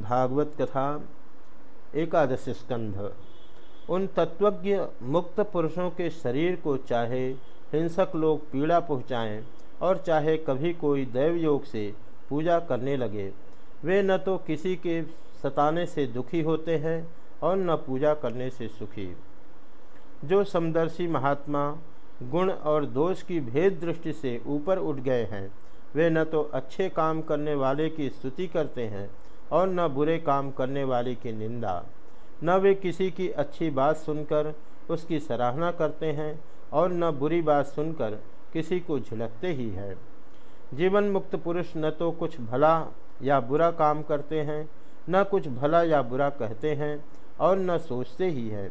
भागवत कथा, एकादश स्कंध। उन तत्वज्ञ मुक्त पुरुषों के शरीर को चाहे हिंसक लोग पीड़ा पहुँचाएँ और चाहे कभी कोई दैव योग से पूजा करने लगे, वे न तो किसी के सताने से दुखी होते हैं और न पूजा करने से सुखी। जो समदर्शी महात्मा गुण और दोष की भेद दृष्टि से ऊपर उठ गए हैं, वे न तो अच्छे काम करने वाले की स्तुति करते हैं और न बुरे काम करने वाले की निंदा। न वे किसी की अच्छी बात सुनकर उसकी सराहना करते हैं और न बुरी बात सुनकर किसी को झिलकते ही है। जीवन मुक्त पुरुष न तो कुछ भला या बुरा काम करते हैं, न कुछ भला या बुरा कहते हैं और न सोचते ही हैं।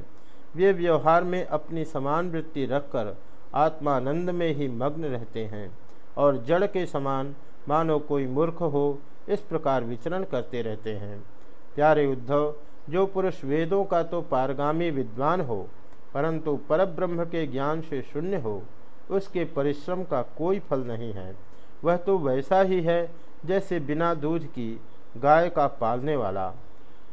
वे व्यवहार में अपनी समान वृत्ति रखकर आत्मानंद में ही मग्न रहते हैं और जड़ के समान मानो कोई मूर्ख हो इस प्रकार विचरण करते रहते हैं। प्यारे उद्धव, जो पुरुष वेदों का तो पारगामी विद्वान हो, परंतु परब्रह्म के ज्ञान से शून्य हो, उसके परिश्रम का कोई फल नहीं है। वह तो वैसा ही है, जैसे बिना दूध की गाय का पालने वाला।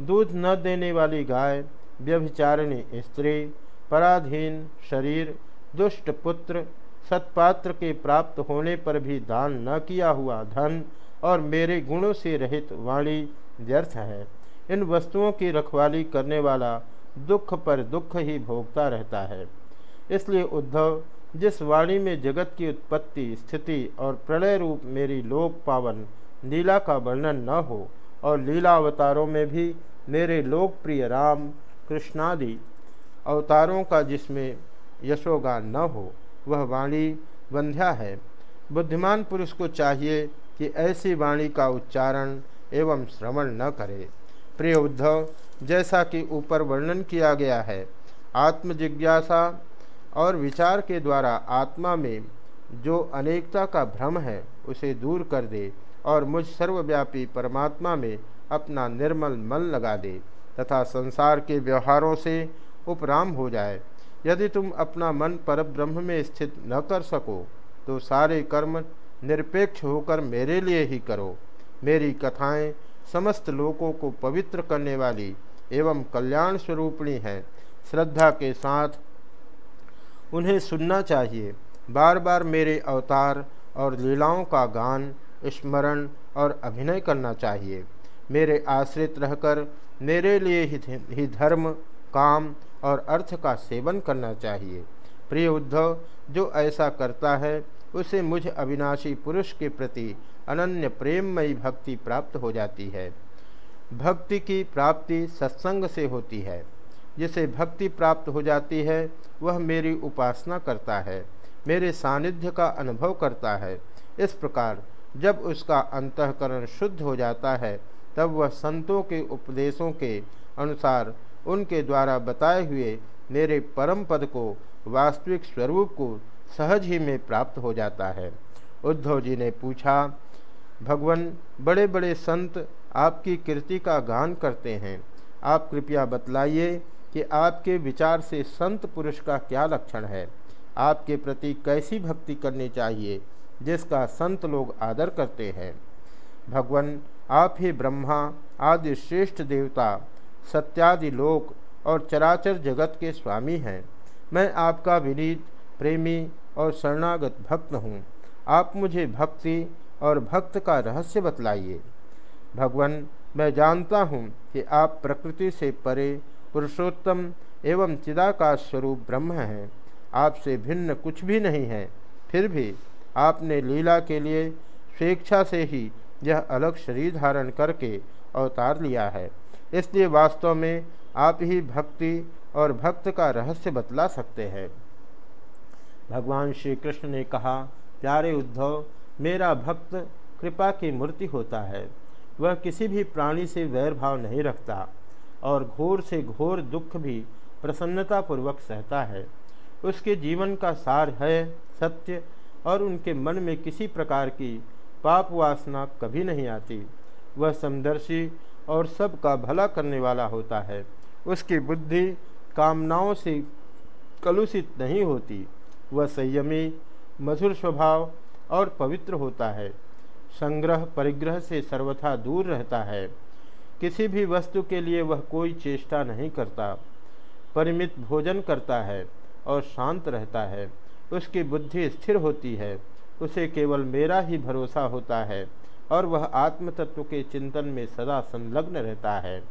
दूध न देने वाली गाय, व्यभिचारिणी स्त्री, पराधीन शरीर, दुष्ट पुत्र, सत्पात्र के प्राप्त होने पर भी दान न किया हुआ धन और मेरे गुणों से रहित वाणी व्यर्थ है। इन वस्तुओं की रखवाली करने वाला दुख पर दुख ही भोगता रहता है। इसलिए उद्धव, जिस वाणी में जगत की उत्पत्ति, स्थिति और प्रलय रूप मेरी लोक पावन, लीला का वर्णन न हो और लीला अवतारों में भी मेरे लोकप्रिय राम, कृष्णादि अवतारों का जिसमें यशोगान न हो, वह वाणी वंध्या है। बुद्धिमान पुरुष को चाहिए कि ऐसी वाणी का उच्चारण एवं श्रवण न करे। प्रिय उद्धव जैसा कि ऊपर वर्णन किया गया है, आत्मजिज्ञासा और विचार के द्वारा आत्मा में जो अनेकता का भ्रम है, उसे दूर कर दे और मुझ सर्वव्यापी परमात्मा में अपना निर्मल मन लगा दे तथा संसार के व्यवहारों से उपराम हो जाए। यदि तुम अपना मन पर ब्रह्म में स्थित न कर सको तो सारे कर्म निरपेक्ष होकर मेरे लिए ही करो। मेरी कथाएँ समस्त लोगों को पवित्र करने वाली एवं कल्याण स्वरूपणी हैं। श्रद्धा के साथ उन्हें सुनना चाहिए। बार बार मेरे अवतार और लीलाओं का गान, स्मरण और अभिनय करना चाहिए। मेरे आश्रित रहकर मेरे लिए ही धर्म, काम और अर्थ का सेवन करना चाहिए। प्रिय उद्धव, जो ऐसा करता है उसे मुझ अविनाशी पुरुष के प्रति अनन्य प्रेममयी भक्ति प्राप्त हो जाती है। भक्ति की प्राप्ति सत्संग से होती है। जिसे भक्ति प्राप्त हो जाती है, वह मेरी उपासना करता है, मेरे सानिध्य का अनुभव करता है। इस प्रकार जब उसका अंतकरण शुद्ध हो जाता है, तब वह संतों के उपदेशों के अनुसार उनके द्वारा बताए हुए मेरे परम पद को, वास्तविक स्वरूप को सहज ही में प्राप्त हो जाता है। उद्धव जी ने पूछा, भगवान बड़े बड़े संत आपकी कीर्ति का गान करते हैं। आप कृपया बतलाइए कि आपके विचार से संत पुरुष का क्या लक्षण है? आपके प्रति कैसी भक्ति करनी चाहिए, जिसका संत लोग आदर करते हैं? भगवान, आप ही ब्रह्मा, आदि श्रेष्ठ देवता, सत्यादि लोक और चराचर जगत के स्वामी हैं। मैं आपका विनीत प्रेमी और शरणागत भक्त हूँ। आप मुझे भक्ति और भक्त का रहस्य बतलाइए। भगवान, मैं जानता हूँ कि आप प्रकृति से परे पुरुषोत्तम एवं चिदाकाश स्वरूप ब्रह्म हैं। आपसे भिन्न कुछ भी नहीं है। फिर भी आपने लीला के लिए स्वेच्छा से ही यह अलग शरीर धारण करके अवतार लिया है। इसलिए वास्तव में आप ही भक्ति और भक्त का रहस्य बतला सकते हैं। भगवान श्री कृष्ण ने कहा, प्यारे उद्धव, मेरा भक्त कृपा की मूर्ति होता है। वह किसी भी प्राणी से वैर भाव नहीं रखता और घोर से घोर दुख भी प्रसन्नतापूर्वक सहता है। उसके जीवन का सार है सत्य और उनके मन में किसी प्रकार की पाप वासना कभी नहीं आती। वह समदर्शी और सबका भला करने वाला होता है। उसकी बुद्धि कामनाओं से कलुषित नहीं होती। वह संयमी, मधुर स्वभाव और पवित्र होता है। संग्रह परिग्रह से सर्वथा दूर रहता है। किसी भी वस्तु के लिए वह कोई चेष्टा नहीं करता। परिमित भोजन करता है और शांत रहता है। उसकी बुद्धि स्थिर होती है। उसे केवल मेरा ही भरोसा होता है और वह आत्म तत्व के चिंतन में सदा संलग्न रहता है।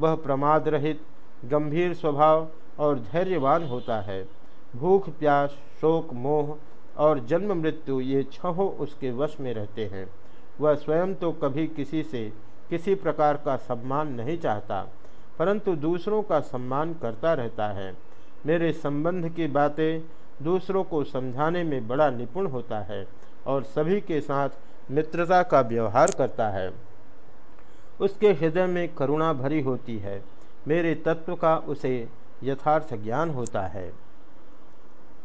वह प्रमाद रहित गंभीर स्वभाव और धैर्यवान होता है। भूख, प्यास, शोक, मोह और जन्म मृत्यु, ये छहों उसके वश में रहते हैं। वह स्वयं तो कभी किसी से किसी प्रकार का सम्मान नहीं चाहता, परंतु दूसरों का सम्मान करता रहता है। मेरे संबंध की बातें दूसरों को समझाने में बड़ा निपुण होता है और सभी के साथ मित्रता का व्यवहार करता है। उसके हृदय में करुणा भरी होती है। मेरे तत्व का उसे यथार्थ ज्ञान होता है।